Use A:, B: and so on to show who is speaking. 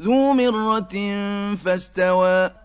A: ذُو مِرَّةٍ فَاسْتَوَىٰ